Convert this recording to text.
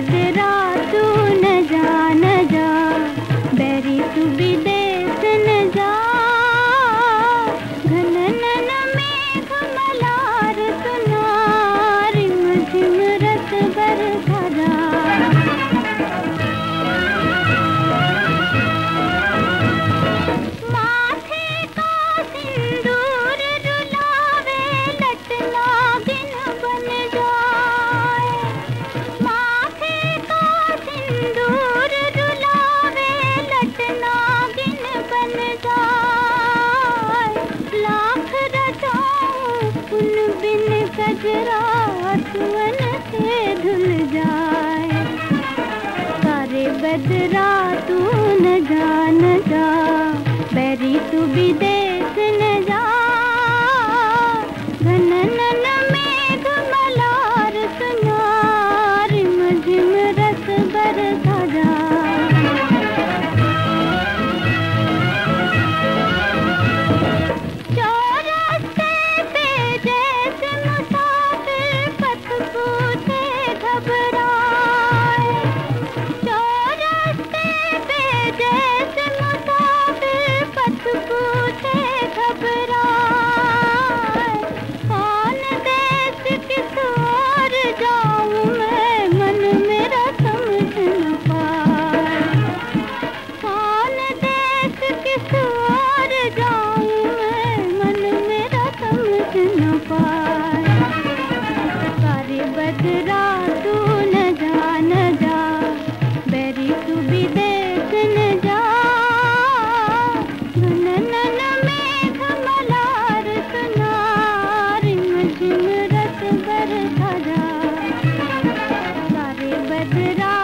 बदरा। कजरा सुवन से धुल जाए। सारे बदरा तू न जान जा। बैरी तू भी दे ठुकरा